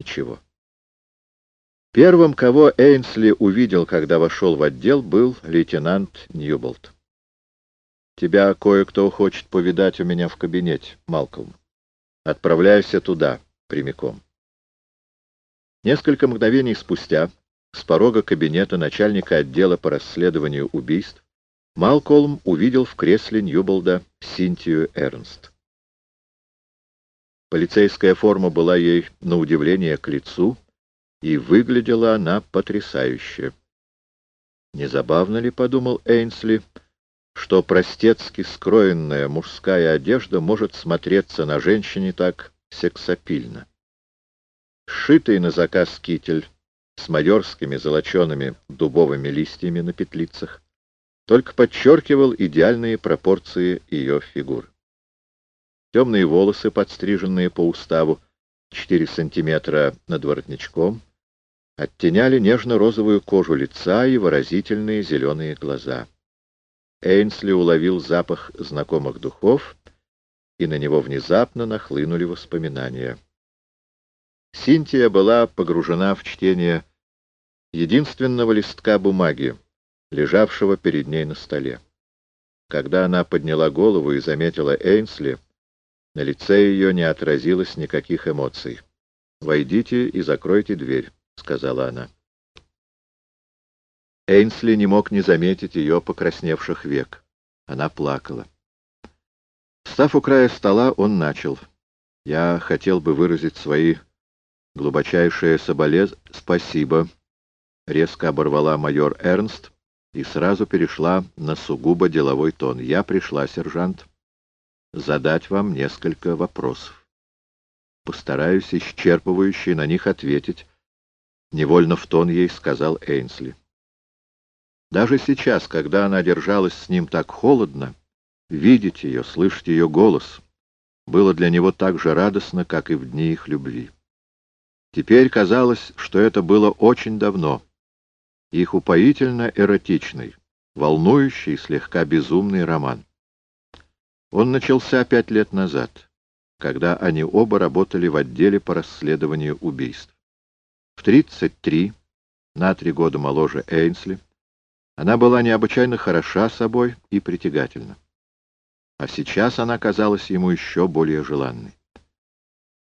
Ничего. Первым, кого Эйнсли увидел, когда вошел в отдел, был лейтенант Ньюболт. «Тебя кое-кто хочет повидать у меня в кабинете, Малкольм. Отправляйся туда, прямиком». Несколько мгновений спустя с порога кабинета начальника отдела по расследованию убийств Малкольм увидел в кресле Ньюболда Синтию Эрнст. Полицейская форма была ей, на удивление, к лицу, и выглядела она потрясающе. Не забавно ли, — подумал Эйнсли, — что простецки скроенная мужская одежда может смотреться на женщине так сексапильно? Сшитый на заказ китель с майорскими золочеными дубовыми листьями на петлицах только подчеркивал идеальные пропорции ее фигур. Темные волосы, подстриженные по уставу, 4 сантиметра над воротничком, оттеняли нежно-розовую кожу лица и выразительные зеленые глаза. Эйнсли уловил запах знакомых духов, и на него внезапно нахлынули воспоминания. Синтия была погружена в чтение единственного листка бумаги, лежавшего перед ней на столе. Когда она подняла голову и заметила Эйнсли, на лице ее не отразилось никаких эмоций. «Войдите и закройте дверь». — сказала она. Эйнсли не мог не заметить ее покрасневших век. Она плакала. Став у края стола, он начал. «Я хотел бы выразить свои глубочайшие соболез... Спасибо», — резко оборвала майор Эрнст и сразу перешла на сугубо деловой тон. «Я пришла, сержант, задать вам несколько вопросов. Постараюсь исчерпывающе на них ответить, — невольно в тон ей сказал Эйнсли. Даже сейчас, когда она держалась с ним так холодно, видеть ее, слышать ее голос было для него так же радостно, как и в дни их любви. Теперь казалось, что это было очень давно. Их упоительно эротичный, волнующий, слегка безумный роман. Он начался пять лет назад, когда они оба работали в отделе по расследованию убийств. В 33, на три года моложе Эйнсли, она была необычайно хороша собой и притягательна. А сейчас она казалась ему еще более желанной.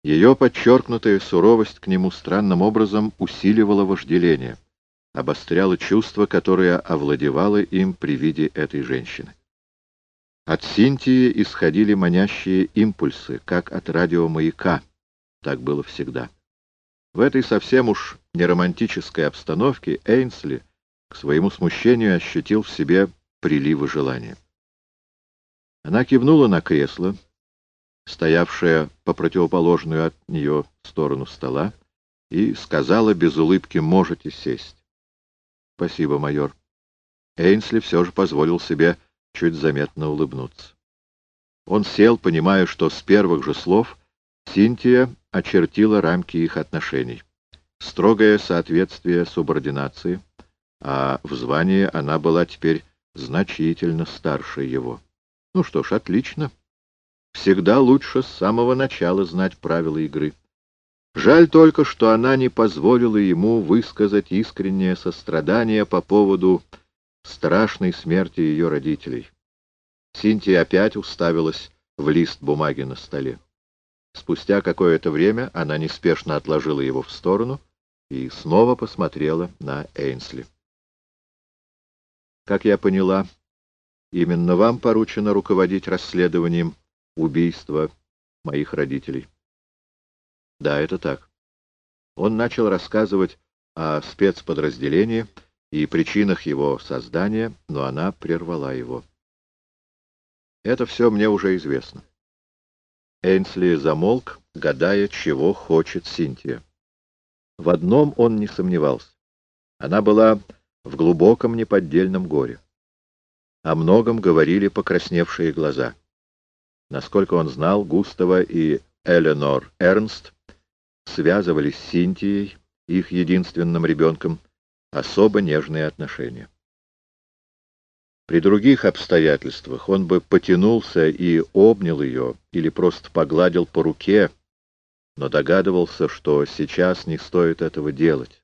Ее подчеркнутая суровость к нему странным образом усиливала вожделение, обостряла чувство, которое овладевало им при виде этой женщины. От Синтии исходили манящие импульсы, как от радиомаяка. Так было всегда. В этой совсем уж неромантической обстановке Эйнсли к своему смущению ощутил в себе приливы желания. Она кивнула на кресло, стоявшее по противоположную от нее сторону стола, и сказала без улыбки «можете сесть». «Спасибо, майор». Эйнсли все же позволил себе чуть заметно улыбнуться. Он сел, понимая, что с первых же слов Синтия очертила рамки их отношений. Строгое соответствие субординации, а в звании она была теперь значительно старше его. Ну что ж, отлично. Всегда лучше с самого начала знать правила игры. Жаль только, что она не позволила ему высказать искреннее сострадание по поводу страшной смерти ее родителей. Синтия опять уставилась в лист бумаги на столе. Спустя какое-то время она неспешно отложила его в сторону и снова посмотрела на Эйнсли. «Как я поняла, именно вам поручено руководить расследованием убийства моих родителей». «Да, это так». Он начал рассказывать о спецподразделении и причинах его создания, но она прервала его. «Это все мне уже известно. Эйнсли замолк, гадая, чего хочет Синтия. В одном он не сомневался. Она была в глубоком неподдельном горе. О многом говорили покрасневшие глаза. Насколько он знал, Густава и Эленор Эрнст связывались с Синтией, их единственным ребенком, особо нежные отношения. При других обстоятельствах он бы потянулся и обнял ее, или просто погладил по руке, но догадывался, что сейчас не стоит этого делать.